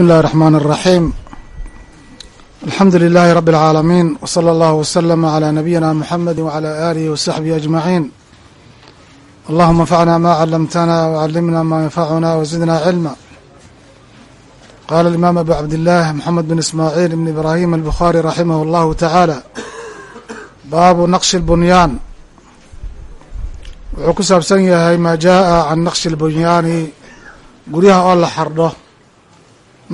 بسم الله الرحمن الرحيم الحمد لله رب العالمين وصلى الله وسلم على نبينا محمد وعلى آله وصحبه أجمعين اللهم انفعنا ما علمتنا وعلمنا ما ينفعنا وزدنا علما قال الإمام أبو عبد الله محمد بن إسماعيل بن إبراهيم البخاري رحمه الله تعالى باب نقش البنيان wuxuu ku saabsan yahay maa jaaءa can naqshi اlbunyaani guryaha oo la xardho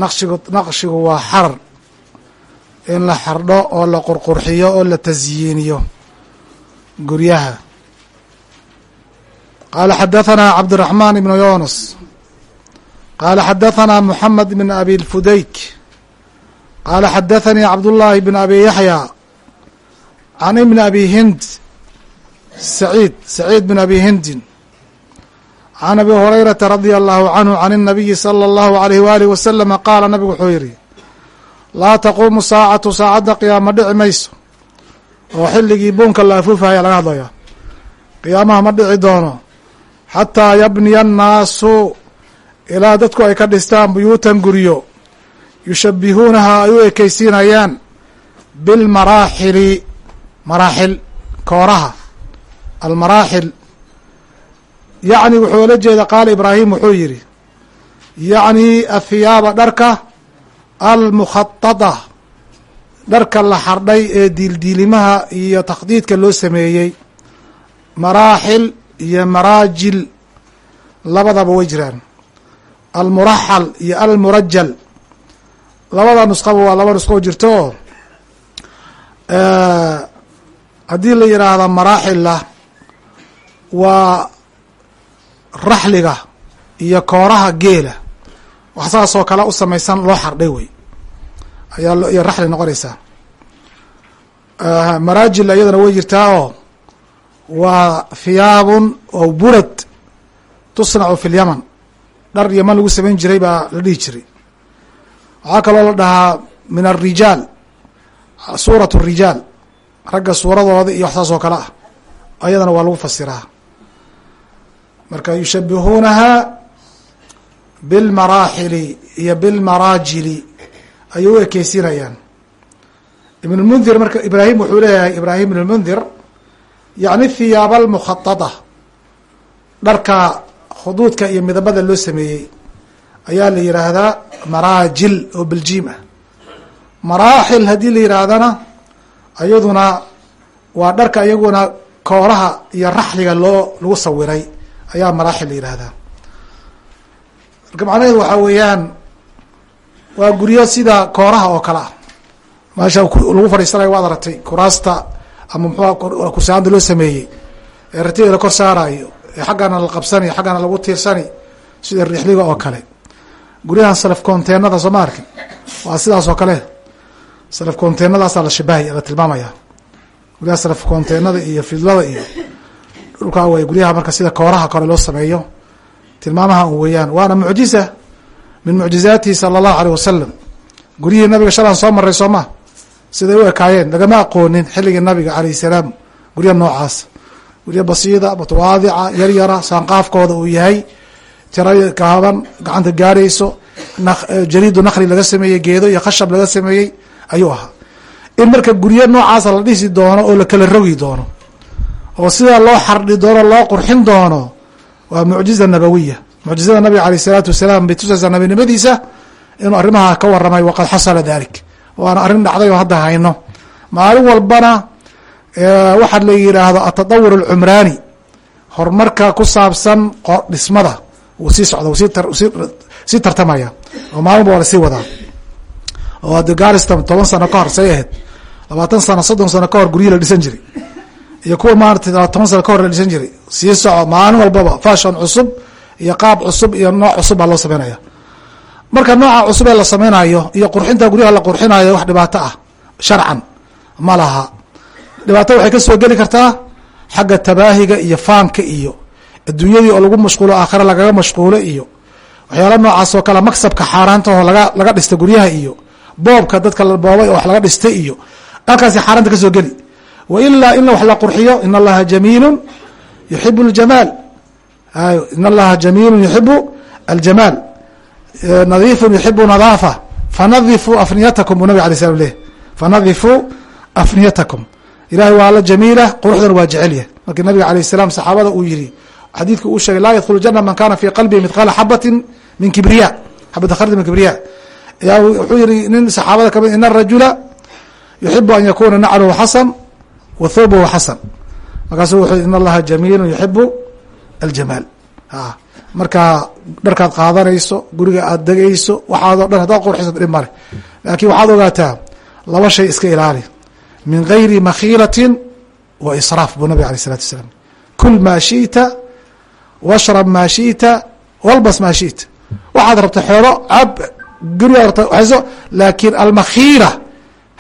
naqshigu naqshigu waa xar. In la xardho oo la qurqurxiyo oo la tasyiiniyo guryaha. Qaala xadahanaa cabdiraxmaan ibnu yuunus qaala xadahanaa muxamed ibn abi lfudayk qaala xadathanii cabdullaahi bn abi yaxya. Can ibni abi hind. Saciid saciid bin abi hindin can abi hurayrata radia allahu canhu can اnabiyi sala اllahu alayh waalih wasalama qaala nabigu wuxuu yidhi laa taquumu saacatu saacadda qiyaamo dhici mayso oo xilligii buunka la afuufahaya laga hadlayaa qiyaamaha ma dhici doono xataa yabniya annaasu ilaa dadku ay ka dhistaan buyuutan guryo yushabihuunaha ay u ekeysiinayaan bilmaraaxili maraaxil kooraha almaraaxil yacni wuxuu ola jeeda qaala ibraahim wuxuu yidhi yacni athiyaaba dharka almukhatada dharka la xardhay ee diildiilimaha iyo takhdiidka loo sameeyey maraaxil iyo maraajil labadaba way jiraan. Almuraxal iyo almurajal labada nusqaba waa laba nusqo jirto. Oo haddii la yidhaahda maraaxilla waa raxliga iyo kooraha geela. Wax saasoo kale u samaysan loo xardhay wey. Ayaa iyo raxli noqonaysaa maraajil iyadana way jirtaa oo waa hiyaabun oo burad tusnacu fi lyaman dhar yaman lagu samayn jiray baa la dhihi jiray. Waxaa kaloo la dhahaa min arijaal suurat rijaal. Ragga suuradooda iyo wax saas oo kale ah. Ayadana waa lagu fasiraa marka yushabihuunaha bilmaraaxili iyo bilmaraajili ayay u ekeysinayaan ibn lmundir marka ibraahim wuxuu leeyahay ibraahim ibn lmundir yacni thiyaaba almukhatada dharka khuduudka iyo midabada loo sameeyey ayaa la yidhaahdaa maraajil oo beljiim ah. Maraaxil haddii la yidhaahdana ayaduna waa dharka iyaguna kooraha iyo raxliga loo lagu sawiray ayaa maraaxil la yidhaahdaa marka macnaheedu waxaa weeyaan waa guryo sida kooraha oo kale ah. Meesha lagu fadhiisanayo waad aragtay kuraasta ama muxua kursaanta loo sameeyey. Ee ratiga la kor saarayo ee xaggana la qabsani xaggana lagu tiirsani sida rixliga oo kale. Guryahan salaf konteenada soo ma arkin? Waa sidaas oo kale. Salaf konteenadaasaa la shabahay la tilmaamaya guryaha salaf konteenada iyo fidlada iyo dhulkaa way guryaha marka sida kooraha kale loo sameeyo tilmaamaha un weeyaan waana mucjiza min mucjizaatihi sala allahu aleyh wasalam guryihii nabiga shalaan soo maray soo ma? Siday u ekaayeen lagama aqoonin xilligii nabiga alayh salaam gurya noocaas. Guryo basiida mutawaadica yaryara saanqaafkooda uu yahay tira kaaban gacanta gaarayso jariidu nakli laga sameeyey geedo iyo khashab laga sameeyey ayuu ahaa. In marka guryo noocaasa la dhisi doono oo la kala rogi doono oo sidaa loo xardhi doono loo qurxin doono waa mucjiza nabawiya mucjizada nabiga aleyh isalaatu wasalaam bay tusaysaa nabinimadiisa inuu arrimaha ka waramay waqad xasala dalik waana arrin dhacday oo hadda hayno. Maalin walbana waxaa la yidhaahdo atadawur alcumraani. Horumarka ku saabsan dhismada wuu sii socda sii tartamaya. Oo maalin waa la sii wadaa. Oo haddi garistan toban sano ka hor say ahayd. Labaatan sano soddon sano ka hor guryihii la dhisan jiray iyo kuwa maarata toban sano ka hor la dhisan jiray. Sii soco maalin walbaba fashon cusub iyo qaab cusub iyo nooc cusub baa loo sameynaya. Marka nooca cusub ee la sameynayo iyo qurxinta guryaha la qurxinayo wax dhibaato ah sharcan ma laha. Dhibaato waxay ka soo geli kartaa xagga tabaahiga iyo faanka iyo adduunyadii oo lagu mashquulo aakhare lagaga mashquulo iyo waxyaala noocaas oo kale maksabka xaaraanta oo laga laga dhista guryaha iyo boobka dadka la boobay oo wax laga dhistay iyo halkaasi xaaraanta ka soo geli wa ilaa in wax la qurxiyo in allaha jamiilun yuxibu ljamaal in allaha jamiilun yuxibu aljamaal nadiifun yuxibu nadaafa fanadifuu afniyatakum buu nabig alay slam leh fanadifuu afniyatakum ilahay waa alla jamiila quruxdan waa jecelya markii nabiga alayh salaam saxaabada uu yihi xadiidku uu sheegay laa yadkhulu jana man kana fi qalbihi midqaala xabatin min kibriya xabata khardin min kibriya wuxuu yihi nin saxaabada ka mid in arajula yuxibu an yakuna nacluhu xasan wa thawbuhu xasan markaasuu wuxuu in allaha jamiilu yuxibu aljamaal. Marka dharkaad qaadanayso guriga aad degayso waxaadoo dhan haddaad qurxiso dhib male laakiin waxaad ogaataa laba shay iska ilaali. Min gayri makhiilatin wa israaf buu nabig alay isalatu wasalaam. Kul maa shi'ta washrab maa shi'ta walbas maa shi'ta. Waxaad rabta xeero cab gurigaad rabta laakiin almakhiila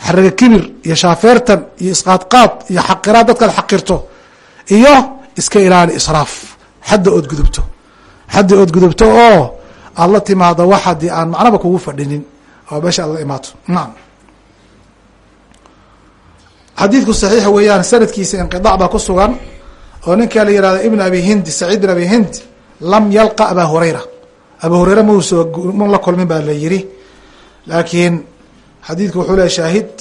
xaraga kibir iyo shaafeertan iyo isqaadqaad iyo xaqiraad dadkaad xaqirto iyo iska ilaali israaf. Xadda ood gudubto. Xaddi ood gudubto oo aada la timaado wax haddii aan macnaba kugu fadhinin oo meesha aad la imaato. Nacam xadiidku saxiixa weeyaan sanadkiisa inqidac baa ku sugan oo ninkaa la yihahdo ibn abi hindi saciid bin abi hind lam yalqa aba hurayra. Aba hurayra mausoo ma la kulmin baa la yiri laakiin xadiidku wuxuu leehay shaahid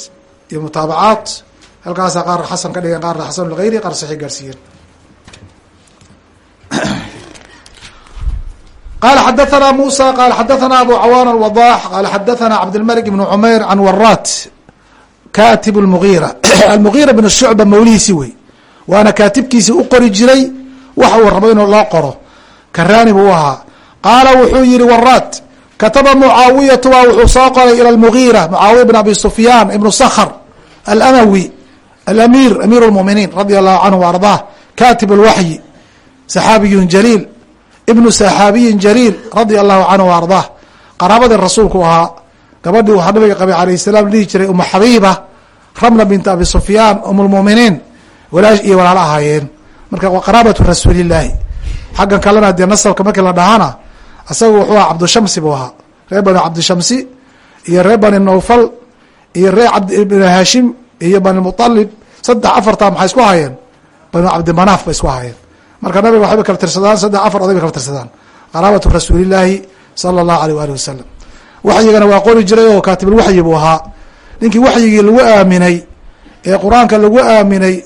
iyo mutaabacaat halkaasaa qaar xasan ka dhigeen qaarna xasan lgayri qaar saxiix gaarsiiyeen qala xadathana musa qala xadathana abu cawan alwadax qala xadathana cabdilmalik ibn cumayr can warat katib lmugira almugira bn shucba mawlihiisi wey waana kaatibkiisi u qori jiray waxa uu rabo inuu loo qoro. Karaani buu ahaa. Qaala wuxuu yihi warat kataba mucaawiyatu baa wuxuu soo qoray ilى mugira mucaawiya bn abi sufyaan ibnu skhr alamawi alamir amir اlmuminiin radi allahu canhu ardah katib اlwaxyi saxaabiyun jaliil ibnu saxaabiyin jaliil radia allahu canhu ardah qaraabadii rasuulku ahaa gabadhii waxaa nabiga qabay alayh salaam dhihi jiray uma xabiiba ramla bint abi sufyaan um lmuminiin walaash iyo walaalo ahaayeen marka waa qaraabatu rasuulillaahi xaggan kalena dee nasabka markii la dhahana isaga wuxuu ahaa cabdushamsi buu ahaa. Reer bani cabdishamsi iyo reer bani nawfal iyo reer cabdibni haashim iyo bani mualib saddex afartaa maxay isku hayeen? Bani cabdimanaaf bay isku hayeen. Marka nabiga waxayba kala tirsadaan saddex afar oday bay kala tirsadaan qaraabatu rasuulillaahi sala allahu aleyh waali wasalam waxyigana waa qori jiray oo kaatibulwaxyi buu ahaa. Ninkii waxyigii lagu aaminay ee qur'aanka lagu aaminay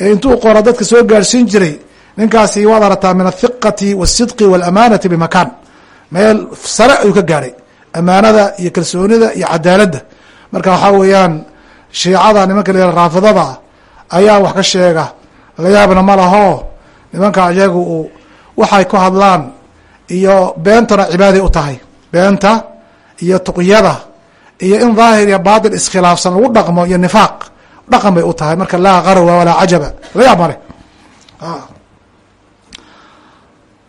ee intuu qora dadka soo gaarhsiin jiray ninkaasi waad arataa min athiqati wasidqi waalamanati bimakaan meel sare ayuu ka gaadhay amaanada iyo kalsoonida iyo cadaaladda. Marka waxaa weeyaan shiicada nimanka la raafidada ayaa wax ka sheega. Layaabna ma laho. Nimanka iyagu uu waxay ku hadlaan iyo beentana cibaaday u tahay. Beenta iyo tuqyada iyo in daahir iyo baatil iskhilaafsan lagu dhaqmo iyo nifaaq dhaqan bay u tahay. Marka laa qarwa walaa cajaba. Layaab male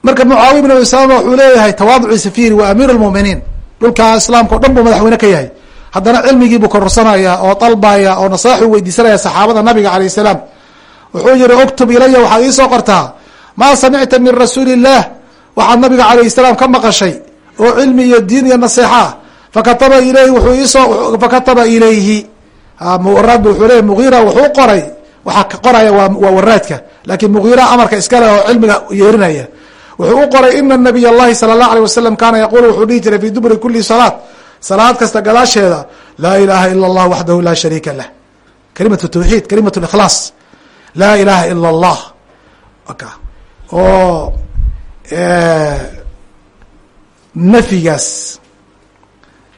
marka mucaawiya bin abi salama wuxuu leeyahay tawaaduciisa fiiri waa amiir lmuminiin dhulka islaamka o dhan buu madaxweyne ka yahay. Haddana cilmigiibuu kororsanaya oo dalbaya oo nasaaxu weydiisanaya saxaabada nabiga alayh salaam. Wuxuu yihi uktub ilaya waxaad iisoo qortaa. Maa samicta min rasuuli illah waxaad nabiga alayh salaam ka maqashay oo cilmi iyo diin iyo naseexa. Fakataba ilayhi wuxuu iisoo fakataba ilayhi waraad wuxuu leeya mugira wuxuu qoray. Waxaa qoraya waa waraadka. Laakiin mugira amarka iskale oo cilmiga yeerinaya wuxuu u qoray ina nabiy اllahi salى الlahu alيه wasalam kaana yaqulu wuxuu dhihi jiray fi duburi kuli salaat salaad kasta gadaasheeda laa ilaha ila اllah waxdahu la shariika lah kalimat tawxiid kalimat اikhlaas laa ilaha ila اllah oo nafyigaas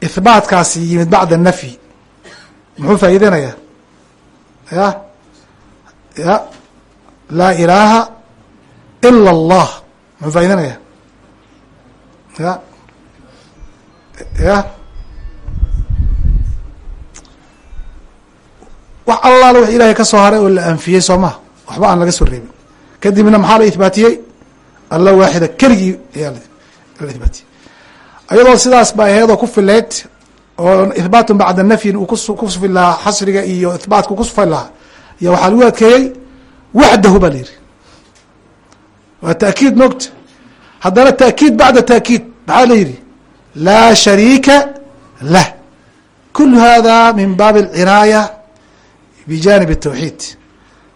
ihbaatkaasi yimid bacda nafyi muxuu faa'iideynaya ya ya laa ilaaha ila اllah muxuu faa'ideynaya ya ya wax allaale wax ilaahay ka soo haray oo la anfiyey soo maha waxba aan laga soo reebin. Kadibna maxaa la ihbaatiyey alla waaxida keligii ayaa la ihbaatiyey ayadoo sidaas ba aheedoo ku fileyd oo ihbaatun bacda nafyin uu ku sufi lahaa xasriga iyo ihbaatka ku sufi lahaa iyo waxaa lagu adkeeyey waxdahu baa la yihi waa taakiid mogta haddana taakiid bacda taakiid maxaa la yihi laa shariika lah kul hada min baabi alcinaaya bijanib الtawxiid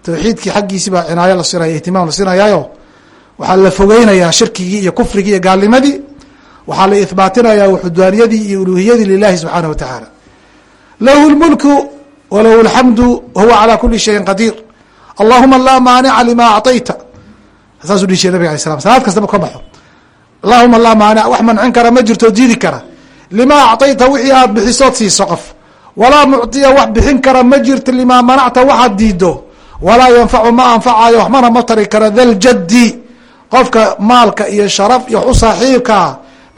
tawxiidkii xaggiisi baa cinaayo la sinaya ihtimaam la sinayaayo waxaa la fogeynayaa shirkigii iyo kufrigii iyo gaalnimadii waxaa la ihbaatinaya wuxudaaniyadii iyo uluhiyadii lilahi subxaanaه wa tacaala lahu lmulku walahu alxamdu wahuwa calى kuli shayin qadiir allahuma laa maanica lima acطayta saasuu dhihi jire nabig slam salaad kastaba ka baxo. Allahuma laa maanic wax mancin kara ma jirto diidi kara. Lima acطayta wixii aad bixisood siiso qof. Walaa mucطiya wax bixin kara ma jirto limaa manacta waxaad diido walaa yanfacu ma anfacayo waxmana ma tari kara daljaddi qofka maalka iyo sharaf iyo wax u saaxiibkaa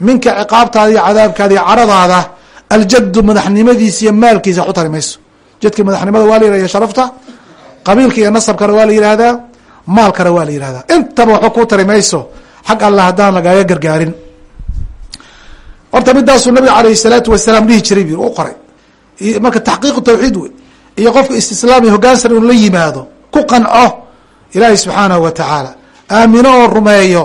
minka ciqaabtaada iyo cadaabkaada iyo caradaada aljaddu madaxnimadiisa iyo maalkiisa wax u tari mayso. Jadka madaxnimada waa la yihahda sharafta qabiilka iyo nasabkana waa la yihahdaa maalkana waa la yihahdaa intaba waxba kuu tari xag alla haddaan lagaaga gargaarin. Horta midaasuu nabiga alayh salaatu wasalaam dhihi jiray bu u qoray. Marka taxqiiqu tawxiid wey iyo qofka istislaam iyo hogaansan inu la yimaado. Ku qanco ilaahi subxaanahu wa tacaala. Aamino oo rumeeyo.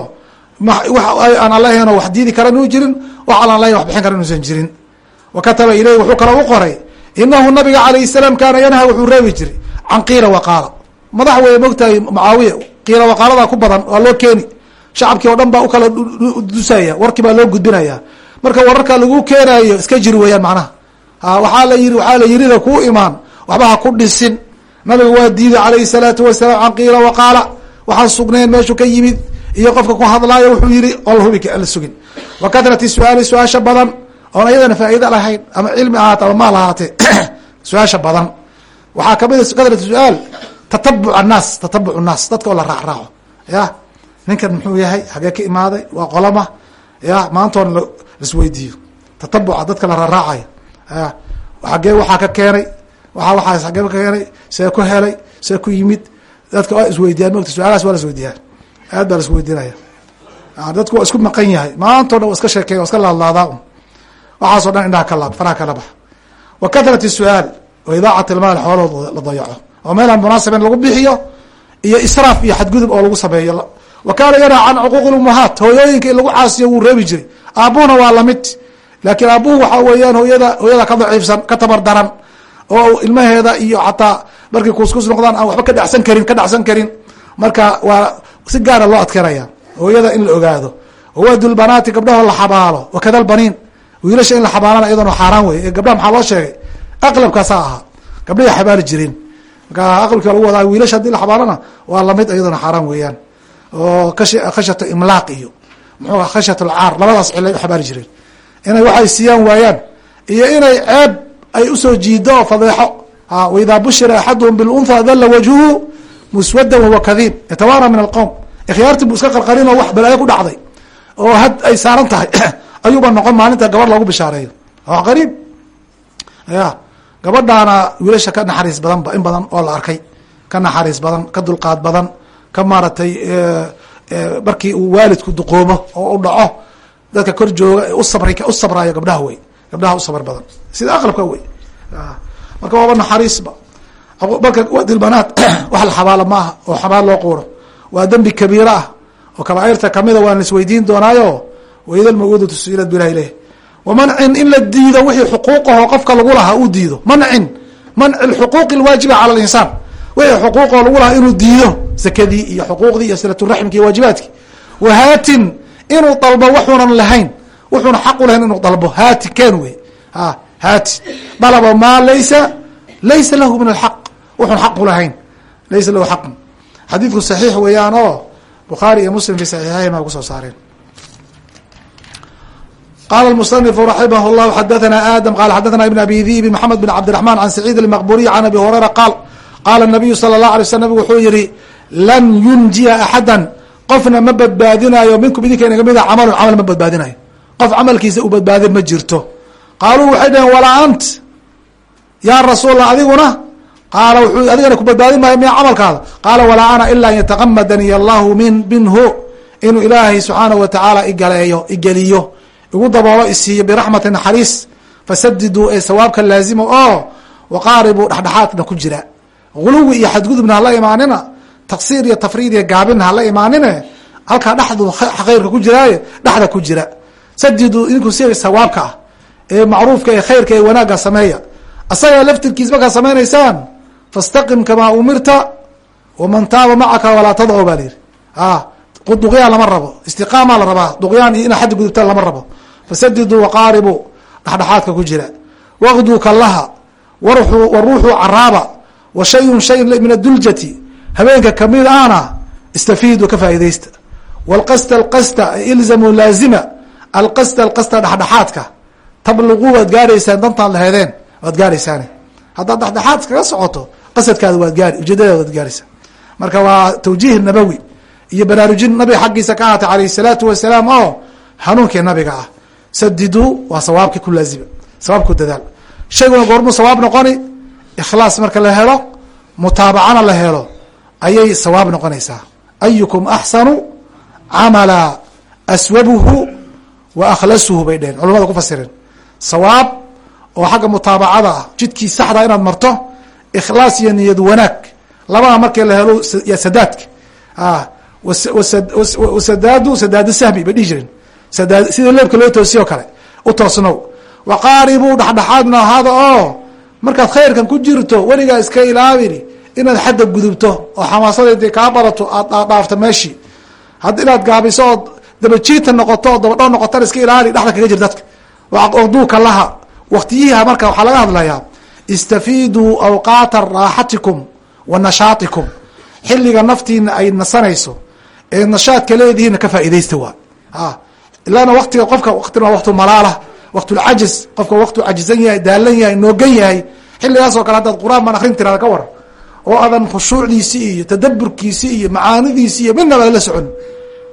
Aan allahen wax diidi kara inuu jirin. Wax aan allahen wax bixin kara inuusan jirin. Wa kataba ileyh wuxuu kala u qoray inahu nabiga alayh salaam kaana yanha wuxuu reebi jiray. Can waqaala madax wey mogtahay mucaawiya qiila waqaaladaa ku badan waa loo keeni. Shacabkii oo dhan baa u kala dusaya warkii baa loo gudbinaya. Marka wararka lagu keenayo iska jiri weeyaan macnaha. Waxaa la yiri waxaa la yirida kuu imaan waxba ha ku dhisin. Nabiga waa diiday calayhi salaatu wasalaam can qiila waqaala. Waxaan sugnayn meeshu ka yimid iyo qofka ku hadlaayo wuxuu yihi ol hubi la sugin. Wa katrati su'aali su'aasha badan oon ayadana faa'iida lahayn ama cilmi ahaate ama maal ahaatee su'aasha badan. Waxaa ka mid a katrati su'aal tatabuc annaas tatabuc nnaas dadka oo la raacraaco. Ya ninkan muxuu yahay hagee ka imaaday waa qolama ya maantoon laisweydiiyo tatabuca dadka la raaraacayo agee waxaa ka keenay waa waaas agee ka keenay see ku helay see ku yimid. Dadka waa isweydiyaan mogta su'aalahaas waa la isweydiyaan aad baa la isweydinaya dadku waa isku maqan yahay. Maantao dhan wa iska sheekey wa iska laadlaadaa un. Waxaasoo dhan indhaha ka laab faraha kala bax wa katrati su'aal wa idaacat ilmaal xoolahooda la dayaco oo meelaan munaasabin lagu bixiyo iyo israaf iyo xadgudub oo lagu sameeyo. Wa kaana yanhaa can cuquuq lumuhaat hooyooyinka in lagu caasiyo wuu reebi jiray. Aabuhuna waa la mid laakiin aabuhu waxaa weeyaan hooyada hooyada ka daciifsan ka tabar daran oo ilmaheeda iyo xataa markay kuuskus noqdaan aan waxba ka dhacsan karin ka dhacsan karin marka waa si gaara loo adkeynaya hooyada in la ogaado. Wawadulbanaati gabdhaho la xabaalo wakada lbaniin wiilasha in la xabaalana iyadana xaaraan wey gabdhaha maxaa loo sheegay? Aqlabkaasaa ahaa gabdhahay xabaali jireen marka aqlabka lagu wadaa wiilasha haddii la xabaalana waa la mid iyadana xaaraan weeyaan. Oo khashyata imlaaq iyo muxuu khashyat alcaar labadaas cilay u xabaali jireen inay waxay siiyaan waayaan iyo inay ceeb ay u soo jiido oo fadeexo. Waidaa bushira axaduhum bilunha dalla wajhuhu muswadan wahuwa kadiib. Yatawaara min alqowm ikhyaartii bu iska qarqarin oo wax balaayo ku dhacday. Oo had ay saaran tahay ayuuba noqon maalinta gabadh loogu bishaareeyo. Waa qariib. Ya gabadhaana wiilasha ka naxariis badanba in badan oo la arkay ka naxariis badan ka dulqaad badan ka maaragtay markii uu waalidku duqoobo oo u dhaco dadka kor jooga u sabr u sabraayo gabdhaha wey gabdhaha u sabr badan. Sida aqlabka wey marka waaba naxariisba marka dilbanaad wax la xabaalo maaha oo xabaal loo quuro. Waa dembi kabiira ah oo kabaairta kamida waan laisweydiin doonaayo waida lmawudatu suilad bilah ileh wamancin in la diido wixii xuquuqaho qofka lagu lahaa uu diido mancin manci xuquuqi lwaajiba cala linsaan wixii xuquuqoo lagu lahaa inuu diido zakadii iyo xuquuqdii iyo silaturaximki iyo waajibaadki wahaatin inuu dalbo wuxuunan lahayn wuxuuna xaq u lahayn inuu dalbo haati ken wey haati dalaba maa laysa laysa lahu min alxaq wuxuun xaq ulahayn laysa lahu xaqun xadiidku saxiix weeyaan oo bukhaari iyo muslim fi saxiixayhima ku soo saareen qala musنifu raximah llah xadathana adam qala xadathana ibn abi dibi maxamed bin cabdiرaحman can saciid اlmaqburiy can abi hurayra qaal qaala الnabiyu salى الlah alay sl nabig wuxuu yihi lan yunjiya axada qofna ma badbaadinayo minkum idinka inaga mida camalun camal ma badbaadinayo qof camalkiisa u badbaadin ma jirto qaaluu waxay dhaheen walaa ant ya rasuul adiguna qaala wuxuu adigana ku badbaadin maayo miya camalkaada qaala walaa ana ila an yataqamadani allahu min minhu inuu ilaahay subxaanahu watacaala igaleeyo igeliyo igu daboolo isiiyo biraxmati naxariis fasadiduu ee sawaabka laazima oo waqaaribuu dhexdhexaadna ku jira. Guluwi iyo xadgudubna hala imaanina taqsiir iyo tafriid iyo gaabinna hala imaanine halkaa dhexdu khayrka ku jiraaye dhexda ku jira. Sadiduu idinku si sawaabka ah ee macruufka ee khayrka ee wanaagga sameeya. Asagaa laftirkiis markaad samaynaysaan fastaqim kamaa umirta waman taaba macaka walaa tadco baa la yihi duqyaan lama rabo istiqaamaa la rabaa duqyaan iyo ina xaddi gudubtaan lama rabo fasadiduu waqaaribuu dhexdhexaadka ku jira. Waqduu kallaha waruuxuu caraaba wa shayun shay min aduljati habeenka ka mid ahna istafiiduu ka faaidaysta wlqasta alqasta ilzamuu laazima alqasta alqasta dhexdhexaadka. Tabluquu waad gaaraysaan dantaad laheedeen waad gaaraysaan haddaad dhexdhexaad kaga socoto qasadkaada waad gaari ujeedadaada waad gaaraysaa marka waa tawjiih nabawi iyo baraarujin nabiga xaggiisa ka ahaatay alayh salaatu wasalaam oo hanuunkii nabiga ah sadiduu waa sawaabkii ku laazima sawaabku dadaal. Shayguna goormuu sawaab noqoni? Ikhlaas marka la helo mutaabacana la helo ayay sawaab noqonaysaa. Ayukum axsanu camala aswabuhu wa akhlasuhu bay dheheen culamada ku fasireen sawaab oo xagga mutaabacada ah jidkii saxda inaad marto ikhlaas iyo niyad wanaag. Labada markii la helo sadaadka wasadaadu sadaadu sahmi bay dhihi jireen sida leebka loo toosiyo kale. U toosnow. Waqaaribuu dhexdhexaadna ahaada oo markaad khayrkan ku jirto weligaa iska ilaabini inaad xadda gudubto oo xamaasadeedii kaa barato aad dhaafto meeshii. Had inaad gaabiso ood dabajiita noqoto oo dabadhoo noqotana iska ilaali dhexda kaga jir dadka. Duuka laha. Waktiyihiha marka waxaa laga hadlayaa istafiiduu awqaata raaxatikum wa nashaatikum. Xilliga naftiina ay nasanayso ee nashaadka leedihiinna ka faaidaysta waa ilaana waktiga qofka waktina waa waktu malaala waktulcajiz qofka waktu cajizan yahay daalan yahay noogan yahay xilligaas kale haddaad qur'aan baan akrin tirada ka war. Oo adan khushuucdiisi iyo tadaburkiisi iyo macaanidiisi iyo midnaba la socon.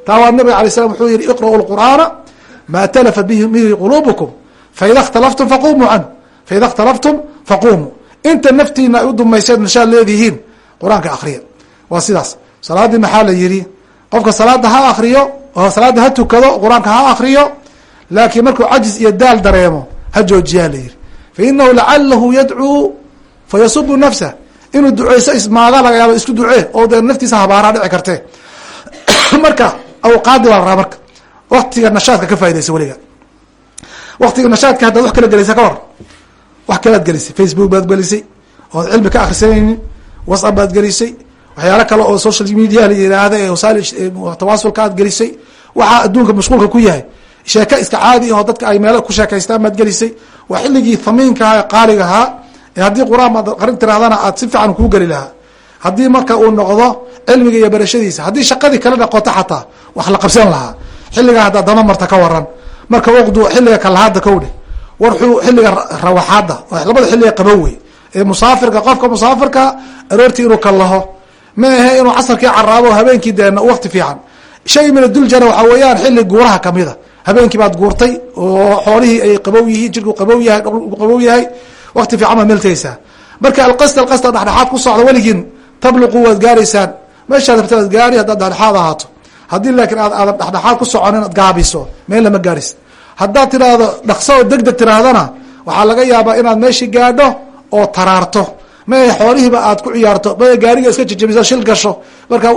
Taa waa nabig alay slam wuxuu yihi iqra'u lqur'aana maa talafat bihi quluubukum faida اkhtalaftum faqumuu canhu faida اkhtalaftum faqumuu inta naftiina ay u dumayseed nashaad leedihiin qur'aanka akriya waa sidaas. Salaaddii maxaa la yihi qofka salaada ha akriyo oo salaada ha tukado qur'aanka ha akriyo laakiin markuu cajiz iyo daal dareemo ha joojiyaa la yihi fainahu lacalahu yadcuu fayasubu nafsah inuu duceyso ismaaga laga yaabo isku ducee oo dee naftiisa habaaraa dhici kartee marka awqaadi baa la marka. Waktiga nashaadka ka faa'idaysa weliga. Waktiga nashaadka haddaad wax kala gelaysa ka war wax kalaad gelisay. Facebook baad gelisay ood cilmi ka akrisanaynin whatsapp baad gelisay waxyaalo kale oo social media la yiraahda ee wasail tawaasulka aad gelisay waxaa adduunka mashquulka ku yahay. Sheeke iska caadi aho dadka ay meelo ku sheekaystaan baad gelisay. Waa xilligii thamiinkaha ee qaaligahaa ee haddii qur'aan aad qarin tirahdana aad si fiican kuu geli lahaa. Haddii marka uu noqdo cilmiga iyo barashadiisa haddii shaqadii kala dhaqoto xataa wax la qabsan lahaa. Xilligaa haddaad dama marta ka waran marka waqdu xilliga kalahaada kowdhe warxuu xilliga rawaxaada labada xilliga qabow wey. Ee musaafirka qofka musaafirka aroortii inuu kalaho ma ahe inuu casarkii caraabo habeenkii deena wakti fiican. Shay min aduljana waxaa weeyaan xilli guuraha kamida habeenkii baad guurtay oo xoolihii ay qabow yihiin jirku qabow yahay qabow yahay wakti fiican baad meel tegeysaa marka alqasd alqasda dhexdhexaad ku socda weligiin tabluqu waad gaaraysaan. Meeshaad rabta waad gaari haddaad dhexdhexaad ahaato. Haddii laakiin aad aadan dhexdhexaad ku socon inaad gaabiso meel lama gaaris. Haddaad tiraahdo dhaqso oo degdeg tiraahdana waxaa laga yaabaa inaad meeshii gaadho oo taraarto mae xoolihiiba aad ku ciyaarto. Mae gaariga iska jejebiso shil gasho. Marka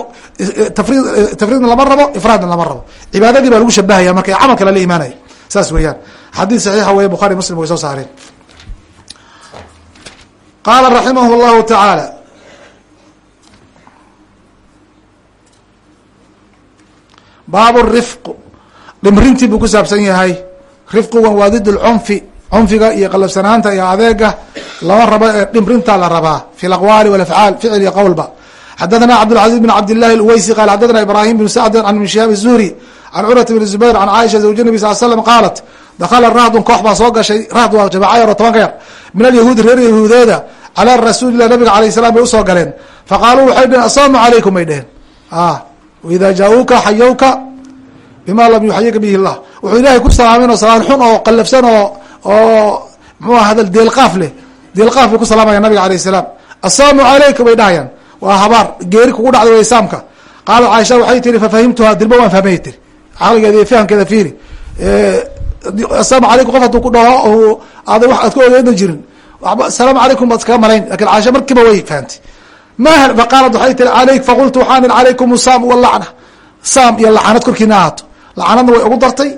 tafriid tafriidna lama rabo ifraadna lama rabo. Cibaadadii baa lagu shabahaya marka camalka lala imaanaya saas weeyaan. Xadiid saxiixa wey bukhari muslim way soo saareen. Qaala raximah llahu tacaala baab rifq dhimrintii buu ku saabsan yahay. Rifqigan waa did lcunfi cunfiga iyo qalabsanaanta iyo adeega lama rabo ee dhimrinta la rabaa fi laqwaali walafcaal ficil iyo qowlba xadathana cabdاlcaزiz bn cabd الlahi اlweysi qal xadathana ibrahim bn sacdi an ibn shihaab الzuhri can curwat bn zubayr can caaisha zawj nabi sal slam qaalat dakala rahdun koox baa soo gashay rahd waa jamaca yar oo toban ka yar min alyahuudi reer yahuudeeda calaa rasuulilah nabiga alayh salam bay usoo galeen faqaaluu waxay dheheen asalaamu calaykum bay dheheen ida jaa-uuka xayowka bima lam yuxayika bihi llah wuxuu ilahay ku salaamin oo salaan xun oo qalafsan oo oo mxuu hadal deelqaaf leh. Deelqaaf buu ku salaamaya nabiga alayh salaam. Assalaamu calayka bay dhahayaan. Waa habaar. Geeri kugu dhacday way saamka. Qaalat caaisha waxay tiri fafahimtuha dilba waan fahmay tiri. Caqligeeda iyo fahamkeeda fiiri. Assalaamu calaykum qof hadduu ku dhaho aada wax aad ka ogeena jirin. Asalaamu calaykum baad iskaga malayn. Lakin caaisha markiiba way fahamtay ma faqaalat waxay tiri alayk faqultu waxaan ihi calaykum saam walacna saam iyo lacanad korkiina ahaato lacanadna way ugu dartay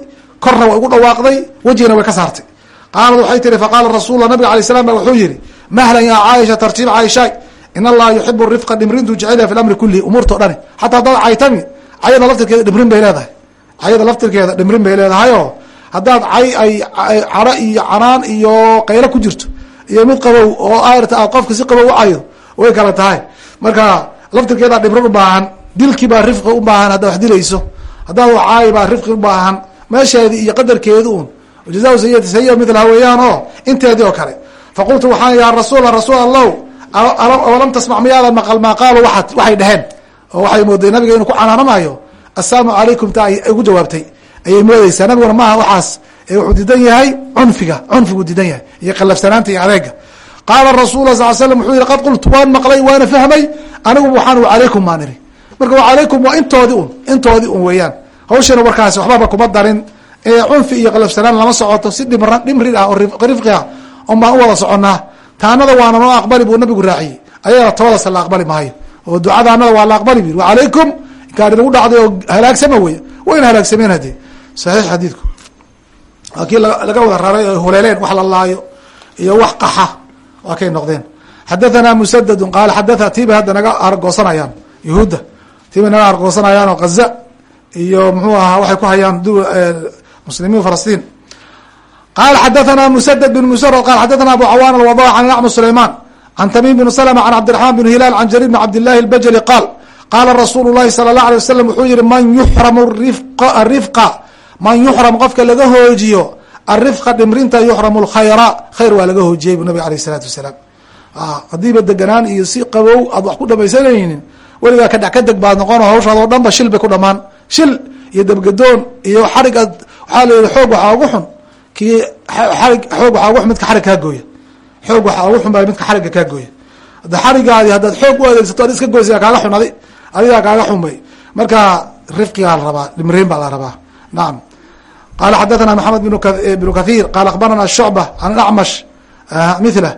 korna way ugu dhawaaqday wejigana way ka saartay qaalat waxay tihi faqaala rasulla nabiga alay slam ba wuxuu yihi mahlan yaa caaisha tartiib caaishaay in allaha yuxibu rifqa dhimrintu jecel fi lamri kulihi umuurta o dhani xataa haddaad caytami cayada laftirkeeda dhimrin bay leedahay cayada laftirkeeda dhimrin bay leedahay oo haddaad cay ay caro iyo canaan iyo qaylo ku jirto iyo mid qabow oo aarta aad qofka si qabow ucayo way kala tahay marka laftirkeedaa dhibran u baahan dilkii baa rifqi u baahan haddaad wax dilayso haddaad wacaayi baa rifqi u baahan meesheedii iyo qadarkeedi un jazaa sayi milaha weeyaan oo inteedii oo kale faqultu waxaan ya rasuula rasuul allow awalam tasmac miyaadan maqal maa qaalu waad waxay dheheen oo waxay mooday nabiga inuu ku canaanamayo assalaamu calaykum ta ugu jawaabtay ayay moodeysaa nabiguna maaha waxaas wuxuu diidan yahay cunfiga cunfigu diidan yahay iyo qalafsanaanta iyo adeega qaala rasul sal slam wuxuu yihi qad qultu waan maqlay waana fahmay anigu waxaan calaykum maan iri marka calaykum waa intoodi un intoodii un weeyaan hawshana warkaasi waxbaba kuma darin cunfi iyo qalafsanaan lama socoto si dhimran dhimri ah oo rifqi ah baan u wada soconaa taanada waana noo aqbali buu nabigu raaciyey. Ayagana tobadasa la aqbali maayo. Oo ducadaanada waa la aqbali bu wacalaykum gaari nagu dhacday oo halaagsama wey. Wayna halaagsameen hadee saxiix xadiidku. Kii laga wada raray o huleeleen wax la laayo iyo wax qaxa. Waa kay noqdeen. Xadathana musadadun qaala xadatha tiibay hadda naga argoosanayaan yahuudda tiibay naga argoosanayaan oo kaza iyo muxuu ahaa waxay ku hayaan muslimiin falastiin qala xadathana musadad bin musarad qala xadathana abu cawan alwada can acmu sulayman can tamim bin slma can cabdiraxman bin hilaal can jarir bn cabdillahi albajali qaal qaala rasuulu lahi sala اllah alay wasalam wuxuu yihi man yuxramu arifqa man yuxram qofka laga hoojiyo arifqa dhimrinta yuxramu lkhayra khayr waa laga hoojiyey bu nabig alayh isalaatu wasalaam. Ah, haddiiba deganaan iyo si qabow aad wax ku dhamaysanaynin weligaa kadhekadeg baad noqono hawshaad oo dhan ba shil bay ku dhamaan shil iyo dabgadoon iyo xarig aad waxaa la yihi xoog waxaa ugu xun kii xoog waxaa ugu xun midka xarig kaa gooya. Xoog waxaa ugu xun baa midka xarigga kaa gooya. Hadda xarigaadi haddaad xoog u adeegsato ad iska goysa kaaga xun adi adigaa kaaga xunbay. Marka rifqigaa la rabaa dhimriin baa la rabaa. Nacam qala xadathana maxamed bnu kathir qala akhbarana shucba can acmash mila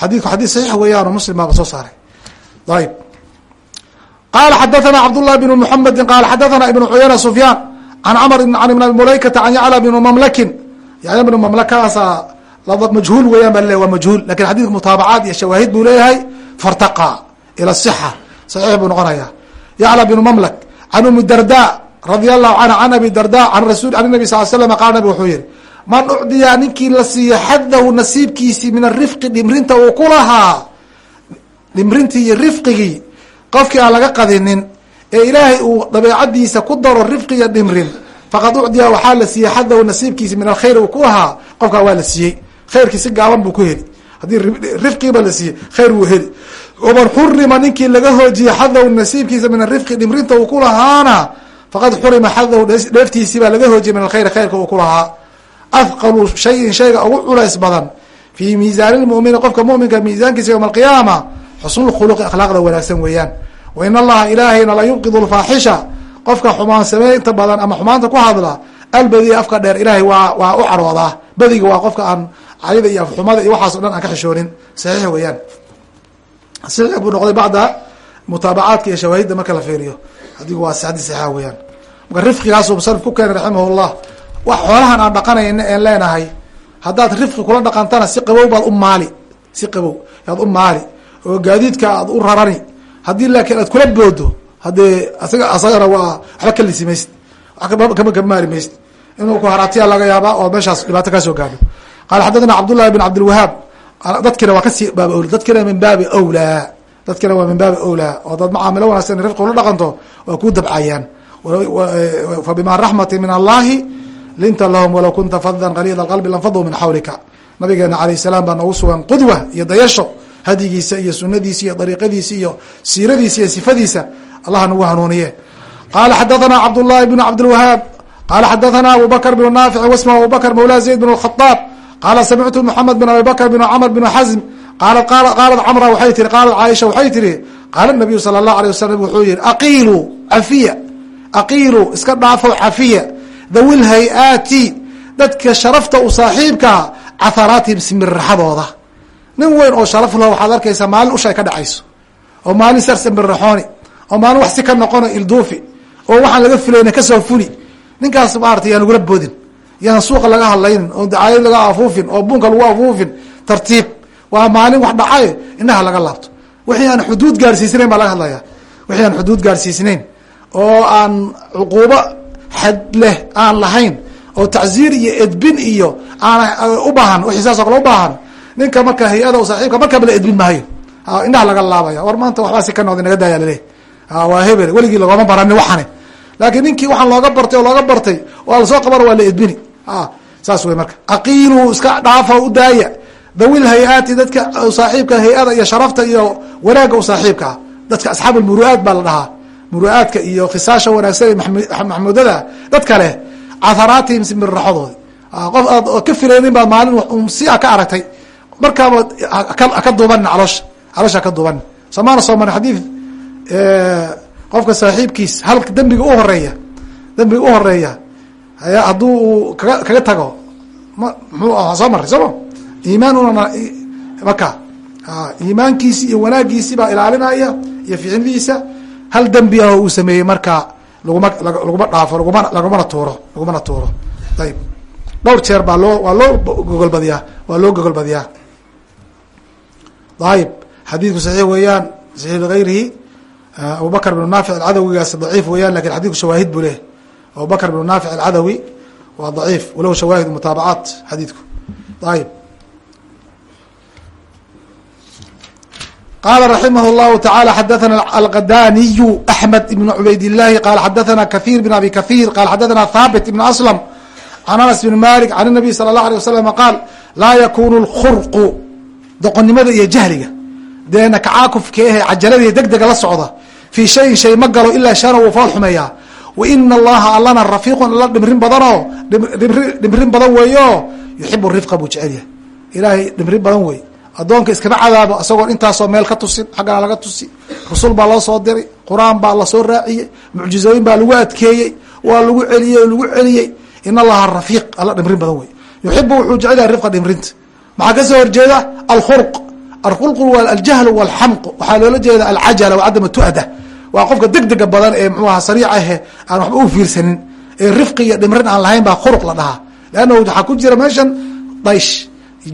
xadiidku xadiid saxiix weeyaan muslim baaba soo saaray. Ayb qala xadathana cabdullahi bn muxamedi qala ibnu cuyayna sufyaan can camr an ibn abi mulaykata can yacla bnu mamlakin yacla bnu mamlakaasa majhuul weeyaan baa waa majhuul laakiin xadidka mutaabacaad iyo shawaahid buu leeyahay fartaqa ila sixa saxiix buu noqonaya yacla bnu mamlak can umi darda radia allahu canha can abi darda an rasul an nabi sal slam qaala nabig wuxuu yihi man ucdiya ninkii la siiyo xadahu nasiibkiisii min arifqi dhimrinta uu ku lahaa dhimrintii iyo rifqigii qofkii aan laga qadinin ee ilaahay uu dabeecadiisa ku daro rifqiya dhimrin. Faqad ucdiya waxaa la siiyey xadahu nasiibkiisi min alkhayr uu ku ahaa qofkaa waa la siiyey. Khayrkii si gaaban buu ku heli. Haddii rifqiiba la siiyey khayr wuu heli. Waman xurima ninkii laga hoojiyey xadahu nasiibkiisa min arifqi dhimrinta uu ku lahaana faqad xurima xadahu dheeftiisii baa laga hoojiyey min alkhayr khayrka uu ku lahaa. Ahqalu shayin shayga ugu culays badan. Fii miisaani lmumini qofka muminka miisaankiisa yowma alqiyaama xusnulkhuluqi akhlaaqda wanaagsan weeyaan wa in allaha ilaahayna la yubqidu lfaaxisha qofka xumaan sameynta badan ama xumaanta ku hadla albadiya afka dheer ilaahay waa waa u caroodaa. Badiga waa qofka aan cayda iyo afxumada iyo waxaas o dhan aan ka xishoonin. Saxiix weeyaan. Saxiix buu noqday bacda mutaabacaadka iyo shawaahidda marka la fiiriyo. Adigu waa xadii saxiixa weeyaan. Marka rifqigaasuu musanif ku keenay raximah llah wax xoolahan aan dhaqanayna een leenahay haddaad rifqi kula dhaqantana si qabow baad u maali si qabow yaad u maali oo gaadiidka aad u rarani haddii laakiin aad kula boodo haddee asaga asagana waa waxba ka lisi maysid wa kama kamaari maysid. Inuu ku haraatiya laga yaaba oo meeshaas dhibaato ka soo gaadho. Qaala xadathana cabdullahi bin cabdilwahaab dadkina waa ka sii baab dadkina min baabi owlaa dadkina waa min baabi owlaa oo dad macaamilo wanaagsan rifqi ula dhaqanto waa kuu dabcayaan. Fa bima raxmati min allahi linta lahum walow kunta fadan qaliida qalbi lanfaduu min xawlika nabigeena alayh salaam baa noogu sugan qudwa iyo dayasho hadigiisa iyo sunadiisa iyo dariiqadiisa iyo siiradiisa iyo sifadiisa allah nagu hanuuniye. Qala xadathana cabdullahi bn cabdilwahaab qala xadathana abubakr bn naafic wasma abubakr mawla zayd bn khaaab qaala samictu maxamed bin abi bakr bn camr bn xazm qaalat camra waay tii qaalat caaisha waxay tihi qaala nabiyu sala allah alay wasalam wuxuu yihi aqiilu cafiya aqiilu iska dhaafo cafiya dhawil hay'aati dadka sharafta u saaxiibkaa ah, caharaatihim simiraxadooda nin weyn oo sharaf laho waxaad arkaysaa maalin ushay ka dhacayso oo maalin sar simirraxooni oo maalin wax si ka noqono ilduufi oo waxaan laga filayna ka soo fuli. Ninkaas maarata yaan lagula boodin yaan suuqa laga hadlaynin oo dacaayad laga afuufin oo bunka lagu afuufin tartiib. Waa maalin wax dhacaye indhaha laga laabto. Wixii aan xuduud gaarsiisnayn baa laga hadlaya wixii aan xuduud gaarsiisnayn oo aan cuquubo xad leh aan lahayn oo tacziir iyo edbin iyo aana u baahan wixii saas o kale u baahan ninka marka hay'ada u saaxiibka markaba la edbin maayo. Indhaha laga laabaya. War maanta waxbaa si ka noqday naga daaya laleeyahy waa hebel. Weligii logooma baranin waxani laakiin ninkii waxaan looga bartay oo looga bartay waa la soo qabana waa la edbini. Saas wey marka. Aqiilu iska dhaafa u daaya. Dawil hay'aati dadka saaxiibka hay'ada iyo sharafta iyo wanaagga u saaxiibkaa dadka asxaab muruaad baa la dhahaa. Muruaadka iyo khisaasha wanaagsan ee maxmudada dad kale catharaatihim simirraxadoodi qof aad ka filaynin baad maalin si a ka aragtay markaaba ka duubanin caloosha caloosha ka duubanin somaana sooman xadiid qofka saaxiibkiis hal dembiga u horreeya dembiga u horreeya hadduu uu kaga kaga tago ma aha soo maray sooma iimaan una marka iimaankiisi iyo wanaagiisi baa ilaalinaya iyo ficilidiisa hal dembi ah uu sameeyey marka laguma laguma dhaafo laguma lagumana tuuro lagumana tuuro. Ayib dhowr jeer baa loo waa loo gogolbadiyaa waa loo gogolbadiyaa ayib xadiidku saxiix weeyaan saxiix ligayrihi abubakr bn naafic alcadawigaas daciif weeyaan lakin xadidku shawaahid buu leh abubakr bn naafic alcadawi waa daciif walow shawaahid mutaabacaat xadiidku ayib qala raximah اllahu taعalى xadaثna alqadaniyu axmed ibn cubayd الlahi qala xadaثna kaثيir bn abi kaثيir qala xadaثna thaabit ibn aslam can anas bn malik can الnabiy salى الlaه alيه waslm qaal laa yakunu اlkhurqu doqonnimada iyo jahliga. Deena kacaakufkeehe cajaladiiyo degdega la socda. Fii shayin shay ma galo ilaa shana wuu fool xumeeyaa. Wa ina allaha allana rafiiqun alla dhimrin badanoo. Dhimrin badan weeyo. Yuxibu rifqa buu jecel yahay. Ilaahay dhimrin badan wey addoonka iskama cadaabo isagoon intaasoo meel ka tusin xaggana laga tusi rasul baa loo soo diray qur'aan baa la soo raaciyey mucjizooyin baa lagu adkeeyey waa lagu celiyey lagu celiyey. In allaha rafiiq alla dhimrin badan wey yuxibu wuxuu jecel yahay rifqa dhimrinta maxaa ka soo horjeeda? Alkhurq. Alkhulqu aljahlu walxamqu waxaa loola jeeda alcajala wacadama tu'ada. Waa qofka degdega badan ee mxuu aha sariic ahe aan waxba u fiirsanin. Ee rifqi iyo dhimrin aan lahayn baa khuruq la dhahaa. Leanna waxaa ku jira meeshan daysh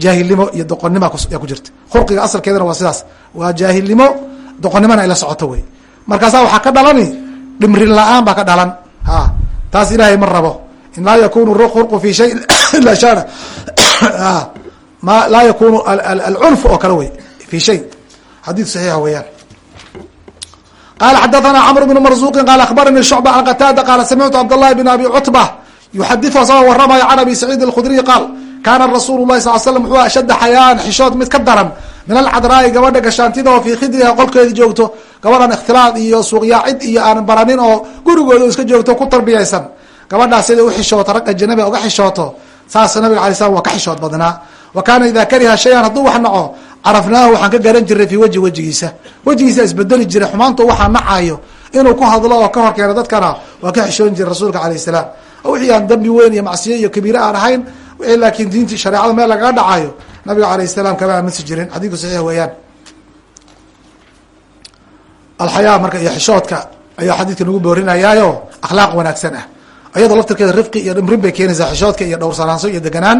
jaahilnimo iyo doqonnimo yaa ku jirta. Khurqiga asalkeedana waa sidaas. Waa jaahilnimo doqonnimona ay la socoto wey. Markaasaa waxaa ka dhalani dhimrin la'aan baa ka dhalan. Ha taas ilaahay ma rabo. In laa yakunu khurqu fi shay ila shana ma laa yakunu alcunf oo kale wey fi shay. Xadiid saxiixa weeyaan. Qala xadathana camr bnu marzuqin qala akhbarani shucba an qataada qaala samictu cabdاllahi bn abi cutba yuxadiu asagoo waramayo can abi saciid alkhudriy qaal kaana rasuulu lahi sal slam wuxuu ashadda xayaan xishood mid ka daran min alcadraai gabadha gashaantida oo fii khidriha qolkeeda joogto gabadhan ikhtilaad iyo suuqyaacid iyo aan baranin oo gurigooda iska joogto ku tarbiyaysan. Gabadhaas siday uxishooto ragga janabi uga xishooto saas nabiga alay slam waa ka xishood badnaa wa kaana idaa kariha shayan hadduu wax naco carafnaahu waxaan ka garan jiray fii wajhi wejigiisa. Wejigiisa isbedeli jiray xumaantu waxaa nacayo inuu ku hadlo oo ka horkeeno dadkana waa ka xishoon jiray rasuulka alayh salaam. Wixii aan dambi weyn iyo macsiye iyo kabiire aan ahayn wixii laakiin diintii shareecada meel lagaga dhacayo nabiga alayh salaam kama aaminsi jirin. Xadiidku saxiix weeyaan. Alxayaa marka iyo xishoodka ayaa xadiidka nagu boorinayaayo akhlaaq wanaagsan ah. Iyadoo laftirkeeda rifqi iyo dhimrin bay keenaysaa xishoodka iyo dhowrsanaanso iyo deganaan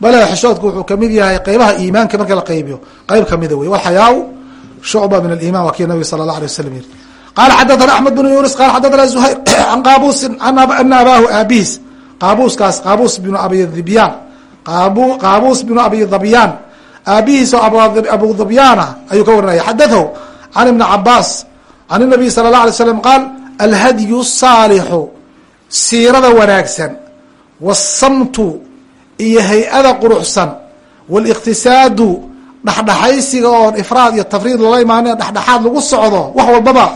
bale xishoodku wuxuu ka mid yahay qeybaha iimaanka marka la qaybiyo qeyb kamida wey walxayaau shucba min aliman waa kii nabiga sala allah alay wasalam yiri. Qala xadathana axmed bnu yunis qala xadathana zuhayr can qaabusin ana abaahu aabihiis qaabuuskaas qaabuus binu abi dhibyaan. Qaabuus binu abi dhabyaan aabihiis oo abu dhabyaana ayuu ka warinaya xadathahu can ibni cabaas can inabiy sala allah alay slam qaal alhadyu saalixu siirada wanaagsan. Wasamtu iyo hay'ada quruxsan. Wاliqtisaadu dhexdhexaysiga oon ifraad iyo tafriid lala imaanina dhexdhexaad lagu socdo wax walbaba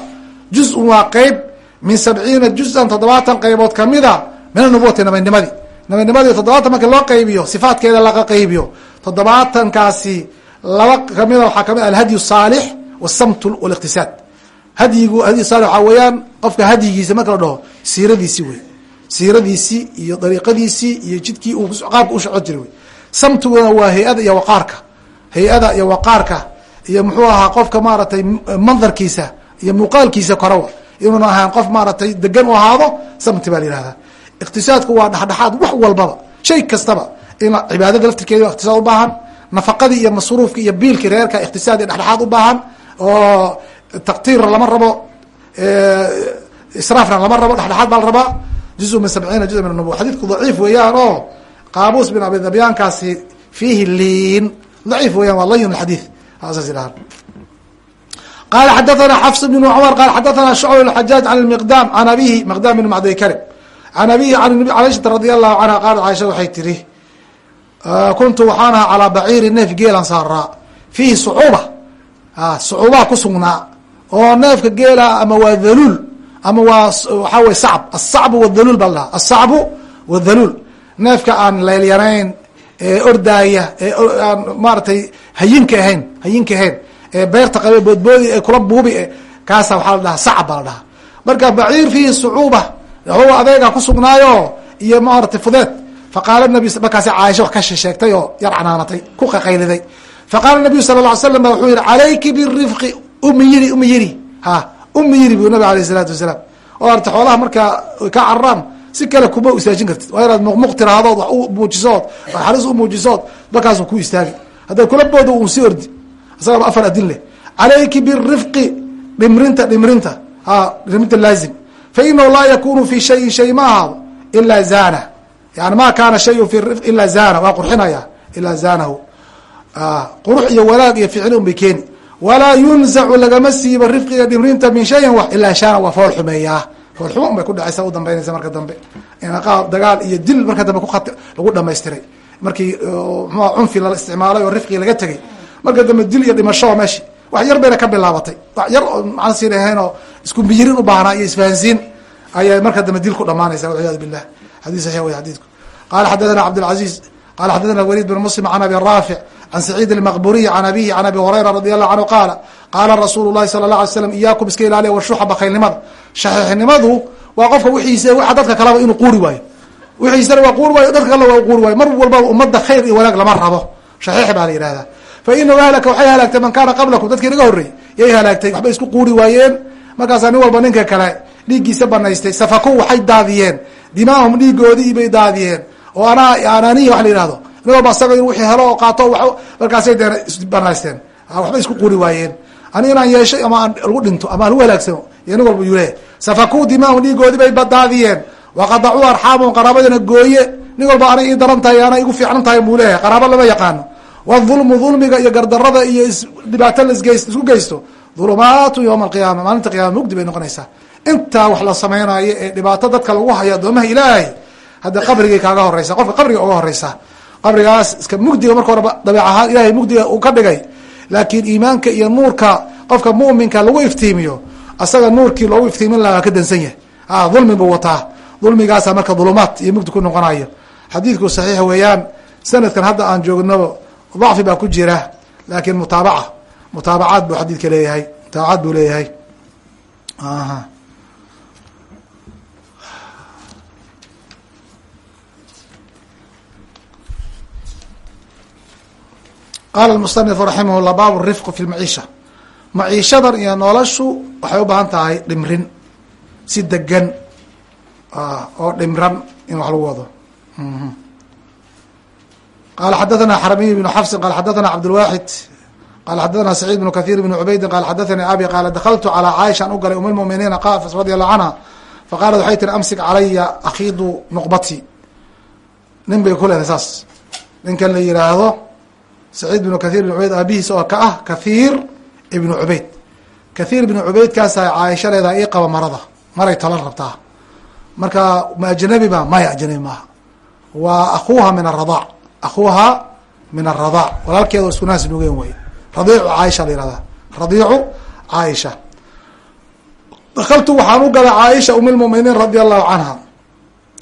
juz-un waa qeyb. Min sabciina juz-an toddobaatan qeybood kamida min anubuwati nabadnimadii nabadnimadii toddobaatan marka loo qeybiyo sifaadkeeda laga qeybiyo toddobaatankaasi laba kamida waxaa ka mid alhadyu saalix wsamt wاliqtisaad hadyigu hadyi saalix waxaa weeyaan qofka hadyigiisa marka la dhaho siiradiisi wey siiradiisii iyo dariiqadiisii iyo jidkii uu qaabka u socon jiray wey. Samtiguna waa hay'ada iyo waqaarka. Hay'ada iyo waqaarka iyo muxuu ahaa qofka maaragtay mandarkiisa iyo muuqaalkiisa korawa inuuna ahaan qof maaragtay degan u ahaado samti baa la yihahdaa iqtisaadku waa dhexdhexaad wax walbaba shay kastaba. In cibaadada laftirkeeda iqtisaad ubaahan nafaqadii iyo masruufki iyo biilki reerka iqtisaad iyo dhexdhexaad ubaahan oo taqtiirna lama rabo israafna lama rabo dhexdhexaad baa la rabaa juzu min sabciina juza min nubuwa xadiidku daciif weeyaan oo qaabuus bin abi dabyaankaasi fiihi liin daciif weyan waa layin xadiid saas idhahaan qala xadathana xafs bn cumar qala xadathana shucb xajaaj can miqdam can abihi miqdam bn macdi karib can abihi an caishata radi allahu canha qaalat caaisha waxay tiri kuntu waxaan ahaa calaa baciiri neef geelan saaraa fiihi sucuuba sucuubaa ku sugnaa oo neefka geela ama waa dhaluul ama waa waxaa wey sacb asacbu wdhaluul baa la dhaha asacbu wdhaluul neefka aan leelyanayn ee ordaaya ee aan maaratay hayinka ahayn hayinka ahayn ee beerta qabe boodboodi ee kula buubi e kaasa waxaa la dhahaa sacab baa la dhahaa. Marka baciir fiihi sucuuba waxba adeegaa ku sugnaayo iyo maaratay fudeed. Faqaala nabi markaasi caaisha wax ka sheegtay oo yar canaanatay ku qaqayliday faqaala nabiyu sala lla ly slam wuxuu yihi calayki birifqi umi yiri umi yiri. Ha umi yiri bu nabi alayh isalaatu wasalaam. Oo arta xoolaha markaa ka cararaan si kale kuma istaajin kartid. Waa inaad muqmuq wax u muujisood wax xalis u muujisood markaasu ku istaagi. Hadday kula boodo un si ordi. Isagaba afar adin leh. Calayki birifqi dhimrinta dhimrinta. A dhimrinta laazim. Fa inahu laa yakunu fi shayin shay ma ahaado ilaa zana yani ma kaana shayun fi ilaa zana waa qurxinaya ilaa zanahu qurux iyo wanaag iyo ficli un bay keeni walaa yunzacu lagama siiba rifqiga dhimrinta min shayin wax ilaa shaana waa fool xumeeyaa fool xumo un bay ku dhacaysa u dambeynaysa marka dambe inaqaab dagaal iyo dil marka dambe lagu dhamaystiray markii cunfi lala isticmaalay oo rifqigi laga tegay marka dambe dil iyo dhimasho meeshi wax yar bayna ka bilaabatay wax yar oo maxaan siin ahayn oo isku biyirin u baahnaa iyo isfahansiin ayay marka dambe dil ku dhamaanaysa walciyadu billah xadis saxiix wey xadiidku qala xadathana cabdilcaziz qala xadathana waliid bin muslim can abi raafic can saciid almaqburiy can abihi can abi hurayra radi allahu canhu qaala qaala rasuulu llahi sala la alay slam iyaakum iska ilaaliya washuxa bakaylnimada shaxiixnimadu waa qofka wixiisa waxa dadka kaleba inuu quuri waayo wixiisana waa quuri waayo dadka kale waa quuri waayo mar walbaba ummadda khayr iyo wanaag lama rabo shaxiix baa la yihahdaa fa inahu ahlaka waxay halaagtay man kaana qablakum dadkii inaga horreeyey yay halaagtay waxbay isku quuri waayeen markaasaa nin walba ninka kale dhiiggiisa banaystay safaku waxay daadiyeen dimaahum dhiigoodii bay daadiyeen oo anaa ananiya wax la nin walba asaga in wixii helo oo qaato markaasay deen isbanaysteen. Waxbay isku quuri waayeen. Ani inaan yeeshay ama aan lagu dhinto ama aan lagu halaagsano iyo nin walba yule. Safaku dimaahum dhiigoodii bay daadiyeen waqadacuu arxaamum qaraabadina gooye. Nin walba anay ii daran tahay anay igu fiicnan tahay buu leeyahay. Qaraabo lama yaqaano. Wdulmu dulmiga iyo gardarada iyo dhibaato lasgeys geysto. Dhulumaatu yowma alqiyaama maalinta qiyama mugdi bay noqonaysaa. Intaa wax la samaynayo ee dhibaato dadka lagu hayo addoomaha ilaahay hadda qabrigay kaaga horeysa qofka qabriga uga horeysa qabrigaas iska mugdiga marka horeba dabeec ahaan ilahay mugdiga uu ka dhigay. Laakiin iimaanka iyo nuurka qofka muminka lagu iftiimiyo asaga nuurkii loogu iftiimin lahaa ka dansan yahay. A dulmi buu wataa. Dulmigaasa marka dhulumaad iyo mugdi ku noqonayo xadiidku saxiix weeyaan. Sanadkan hadda aan joogno dacfi baa ku jira laakin mutaabaca. Mutaabacaad buu xadiidka leeyahay. Mutaabacaad buu leeyahay qaala musanifu raximah llah baabu rifqu fi lmaciisha maciishadan iyo noloshu waxay u baahan tahay dhimrin si degan oo dhimran in wax lagu wado qala xadathana xaramiy bnu xafsin qala xadathana cabdilwaxid qala xadathana saciid bnu kahiir bn cubaydin qala xadathani abi qaala dakaltu calaa caaisha an u galay um qaafis radi allahu canha faqaalat waxay tiri amsik calaya akiidu nuqbati nin bay ku leedahay saas ninkan la yihaahdo saciid bnu kahiir ibn cubayd aabihiis oo ka ah kahiir ibnu cubayd. Kahiir ibnu cubaydkaasa caaisha leedaha ii qaba marada. Maray talan rabtaa marka ma ajnabi ba maya ajnabi maaha. Waa akuuha min aradaac akuuha min aradaac walaalkeeda isku naas nugeen wey radiicu caaisha la yihahda radiicu caaisha dakaltu waxaan u galay caaisha um lmuminiin allahu canha.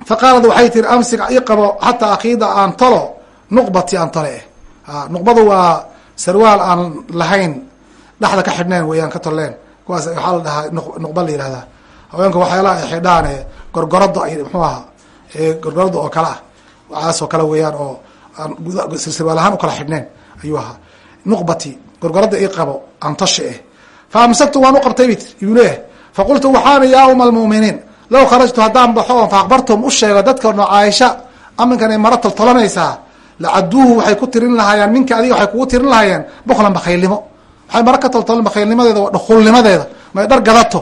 Faqaalad waxay tiri amsik i qabo xataa akiida aan talo nuqbati aan tale eh nuqbadu waa sarwaal aan lahayn dhexda ka xidhneen weyaan ka tolleen. Kuwaas waxaa la dhahaa nuqba la yihahdaa haweenka waxyaalaha ay xidhaan gorgorada mxuu aha gorgorada oo kale ah. Waxaas oo kale weeyaan oo sarwaal ahaan u kala xidhneen ayuu ahaa. Nuqbati gorgorada i qabo aan tashi eh. Fa amsaktu waan u qabtay bit yuu leeyahay. Faqultu waxaana yaa uma almuminiin low kharajtu haddaan baxo on faakbartum u sheego dadka no caaisha aminkan ay maro toltolanaysaa lacaduuhu waxay ku tirin lahaayeen minka adiga waxay kugu tirin lahaayeen buklan bakhaylnimo waxay maro ka toltolan bakhaylnimadeeda waa dhukulnimadeeda may dhar gadato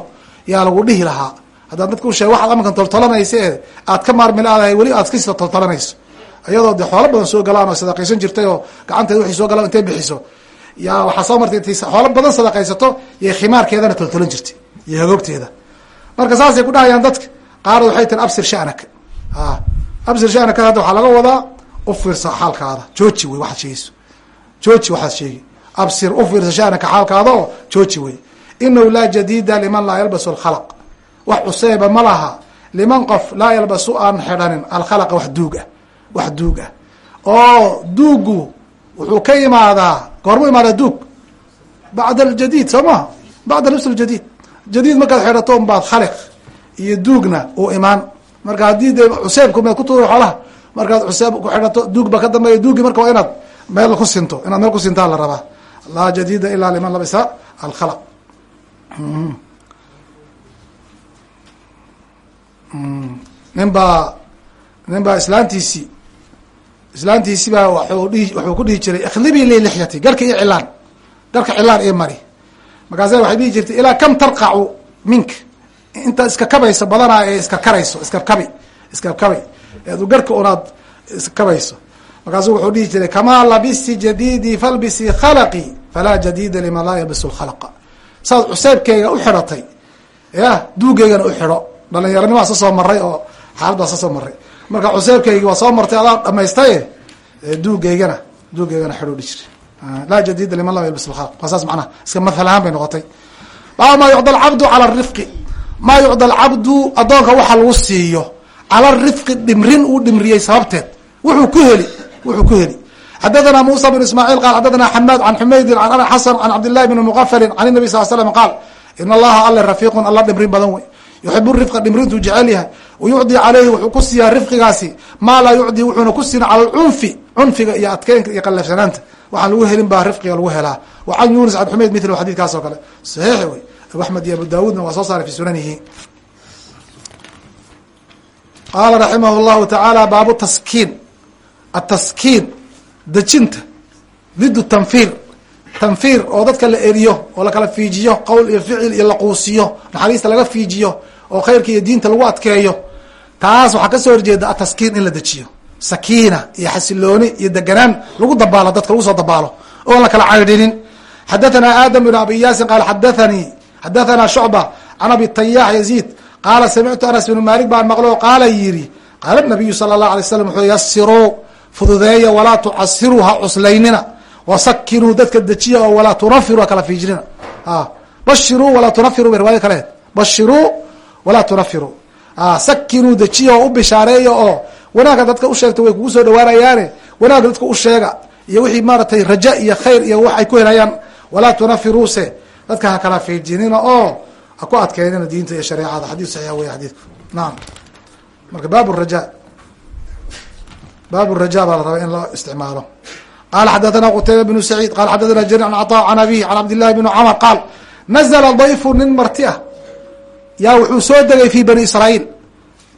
yaa lagu dhihi lahaa. Haddaad dadka usheeg waxaad amankan toltolanaysa ee aad ka maarmi laadahay weli aad ka sii toltolanayso iyadoo de xoolo badan soo galaan oo sadaqaysan jirtay oo gacanteeda wixii soo galaan intay bixiso. Yaa waxaa soo martay intay xoolo badan sadaqaysato iyo khimaarkeedana toltolan jirtay. Iyo hagoogteeda marka saasay ku dhahayaan dadka qaar waxay tiri absir shanaka absir shanaka hadda waxaa laga wadaa ufiirsa xaalkaada. Jooji wey waxaad sheegeyso jooji waxaad sheegi absir ufiirsa shanaka xaalkaada oo jooji wey. Inahu laa jadiida liman laa yalbasu alkhalaq. Wax cuseeba ma laha. Liman qof laa yalbasu aan xidhanin. Alkhalaqa wax duug ah wax duug ah oo duugu wuxuu ka imaadaa. Goormu imaadaa duug? Bacda aljadiid soo maha bacda lubs ljadiid jadiid markaad xidhato unbaad khaliq. Iyo duugna uu imaan. Marka haddii de cuseebku meed ku tuura xoolaha markaad cuseeb ku xidhato duug ba ka dambeeya duugi marka waa inaad meel ku sinto inaad meel ku sintaa la rabaa. Laa jadiida ilaa liman labisa alkhalaq. Nin baa nin baa islaantiisii islaantiisi baa wuu dhihi wuxuu ku dhihi jiray ikhlibii li lixyati garka iyo cilaan garka cilaan iyo mari. Markaasa waxay dhihi jirtay ilaa kam tarqacu minka intaad iska kabayso badanaa ee iska karayso iska kabi iska kabi eedu garka unaad iskabayso. Markaasu wuxuu dhihi jiray kamaa labisi jadiidi falbisi khalaqi falaa jadiida liman laa yabisu lkhalaqa saad cuseebkeyga u xidhatay ya duugeygana u xidho. Dhalinyaranima sa soo maray oo xaalad baa sa soo maray marka cuseebkeygi waa soo martay adaa dhamaystaye duugeygana duugeygana xidho dhi jira laa jadiida liman lam yalbis lkhalaq waa saas macnaha iska mathal ahaan bay noqotay. Baa maa yucda alcabdu cala rifqi. Maa yucda alcabdu addoonka waxa lagu siiyo cala rifqi dhimrin uu dhimriyey sababteed. Wuxuu ku heli wuxuu ku heli. Xadathana musa bn ismaaciil qaal xadathana xamaad can xumaydin an xasan can cabdillahi bni muqafalin can nabi sal slam qaal in allaha alle rafiiqun alla dhimrin badan wey yuxibu rifqa dhimrintuu jecel yahay. Wayucdi caleyhi wuxuu ku siiyaa rifqigaasi. Maa laa yucdi wuxuuna ku siina cala lcunfi cunfiga iyo adkeynka iyo qalafsanaanta. Waxaan lagu helin baa rifqiga lagu helaa. Wa can yunis can xumayd mithlu xadidkaas oo kale. Saxiix wey abu axmed iyo abu daawuudna waa soo saaray fi sunanihi qaala raximah llahu tacaala baabu taskiin ataskiin dejinta didu tanfiir tanfiir oo dadka la eriyo oo lakala fiijiyo qowl iyo ficil iyo laquusiyo naxariista laga fiijiyo oo khayrka iyo diinta lagu adkeeyo taas waxaa ka soo horjeeda ataskiin in la dejiyo sakiina iyo xasilooni iyo deganaan lagu dabaalo dadka lagu soo dabaalo oon la kala caydhinin xadathana aadam bn abi yaasin qaal xadathanii xadathana shucba can abi tayax yaziid qaala samictu anas bn malik baan maqlo qaala yiri qaala nabiyu sala اlahu alay slam wuxuu yasiruu fududeeya walaa tucasiruu ha cuslaynina wasakinuu dadka dejiya oo walaa tunafiru ha kala fiijinina bashiruu walaa tunafiru bay riwaaya kalehed bashiruu walaa tunafiru sakinuu dejiya oo u bishaareeya oo wanaagga dadka usheegta way kugu soo dhawaanayaane wanaagga dadka usheega iyo wixii maaratay raja iyo khayr iyo wax ay ku helayaan walaa tunafiruse dadka ha kala fiijinina oo ha ku adkeynina diinta iyo shareecada. Xadiis saxiix wey xadiidku naam. Marka baab raja. Baab raja baa la rabaa in loo isticmaalo. Qala xadathana qutayba bnu saciid qala xadathana jari an caطa can abihi can cabdillahi bni cumar qaal nazla dayfu nin marti ah. Yaa wuxuu soo degay fi bani israa'iil.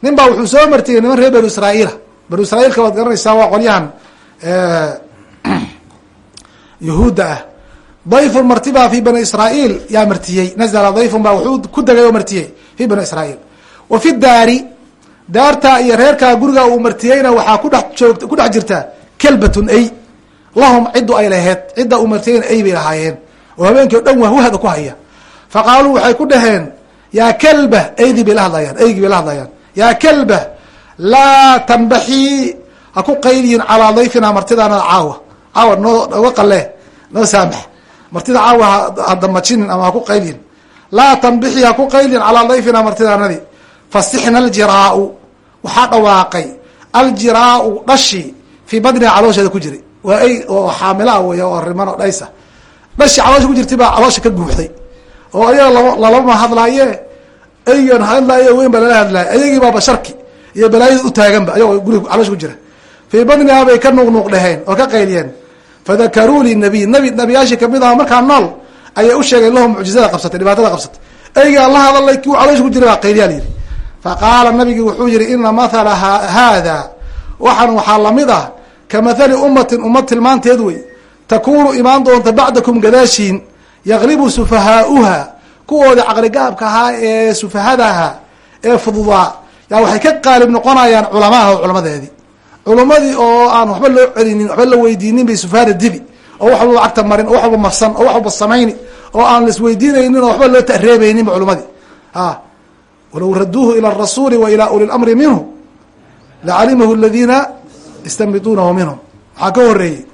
Nin baa wuxuu soo martiyey niman reer banu israa'iila banu israa'iilka waad garanaysaa waa qolyahan yahuudda ah dayfun marti baa fi bani israa'iil yaa martiyey. Nazla dayfun baa wuxuu ku degay oo martiyey fi bani israa'iil. Wa fi daari daartaa iyo reerkaa guriga uu martiyeyna waxaa kudhex joog ku dhex jirta kelbatun ay. Lahum ciddu ay laheyd cidda uu martiyeyna ay bay lahaayeen. Oo habeenkii o dhan wahwahda ku haya. Fa waxay ku dhaheen yaa kelba aydii bay la hadlayaan aygii bay la hadlayaan. Yaa kelba laa tanbaxii ha ku qayliyin calaa dayfina martidaanada caawa. Caawa noo nooga qalee noo saamax martida caawa hadamajinin ama ha ku qayliyin laa tanbixii ha ku qayliyin calaa dayfina martidaanadi. Fasixna aljiraau. Waxaa dhawaaqay aljiraau dhashi fii badniha caloosheeda ku jiray. Waa ay oo xaamilaa wey oo riman oo dhaysa. Dhashi caloosha ku jirtay baa caloosha ka guuxday. Oo ayaga lama lalama hadlaaye eygan hadlaaye weyn baa lala hadlaaya ayagii baa basharki iyo balaayada u taaganba ayagoo guriga caloosha ku jira. Fii badniha bay ka nuuqnuuq dheheen oo ka qayliyeen fadakaruu li nabiy nabi nabiyaashii ka mid aha markaa nool ayay u sheegeen lahu mucjizada qabsatay dhibaatada qabsatay eygaa la hadalay kiu caloosha ku jira baa qayliyaa la yidhi faqaala nabigi wuxuu yihi ina mathala haada waxaan waxaa la mid ah ka mathali ummatin ummad tilmaanteed wey takunu imaan doonta bacdakum gadaashiin yaglibu sufahaauha kuwoodii caqligaabka ahaa ee sufahada ahaa ee fududaa yaa waxay ka qaalib noqonayaan culamaha culamadeedii culumadii oo aan waxba loo celinin waxba la weydiinin bay sufaana dibi oo wax walba lacagta marin oo wax walba marsan oo wax walba samayni oo aan laisweydiinaynin oo waxba loo tareebayninba culumadii a ah, walow raduuhu ila arasuuli wa ilaa uli lamri minhu lacalimahu aladiina ystambituunahu minhum. Maxaa ka horeeyey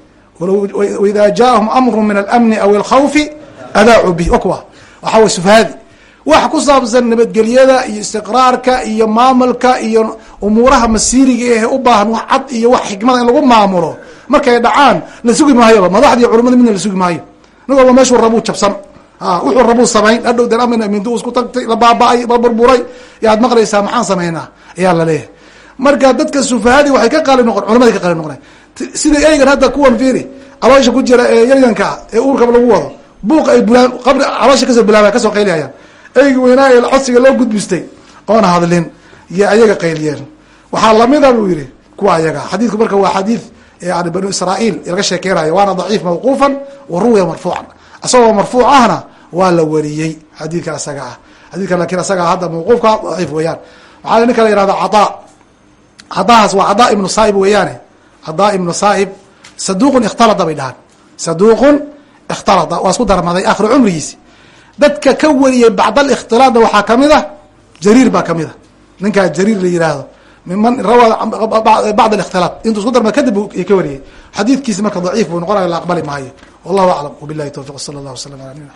wida jaahum amru min almni aw alkhawfi adaacuu bih wa waxaa way sufahaadi wax ku saabsan nabadgelyada iyo istiqraarka iyo maamulka iyo umuuraha masiiriga ehe u baahan wax cad iyo wax xikmada in lagu maamulo markay dhacaan la sugi maayoba madaxdii culamada midna la sugi maayo. Nin walba meeshuu rabuu jabsan. Wuxuu rabuu samayn. Hadhow de amn mindu isku tagtay la baaba-ay la burburay. Yaad maqlaysaa maxaan samaynaa ayaa la leeyahay marka dadka sufahadii waxay ka qaalib noqon culamadi ka qaalib noqona sida eygan hadda kuwan fiiri caloosha ku jira ee yaryanka ah ee uurkaba lagu wado buuq ay bulaan qabri caloosha ka soo bilaaba ka soo qayliyayaan. Eygi weynaa ee codsiga loo gudbistay oona hadlin iyo ayaga qayliyeen waxaa lamida buu yihi kuwa ayaga. Xadiidku marka waa xadiid yani banu israail laga sheekeynayo waana daciif mawquufan wa ruwiya marfuucan. Isagoo marfuuc ahna waa la wariyey xadiidka asaga ah. Xadidka laakiin asaga hadda mawquufka daciif weeyaan. Waxaa ninka la yihahda cadaa cadahaas waa cadaa ibnu saaib weeyaane. Cadaa ibnu saaib saduqun ikhtalada bay dhahaan. Saduqun ikhtalada waa isku darmaday akhri cumrigiisi. Dadka ka wariyey bacd alikhtilaadna waxaa ka mid a jariir baa ka mid a ninkaa jariir la yihahdo miman rawa bacd ااkhtilaat intuu isku darma kadib ka wariyey xadiidkiisi marka daciif buu noqonaya la aqbali maayo wallahu aclam wbilahi towfiq sala اllah waslm ala nabina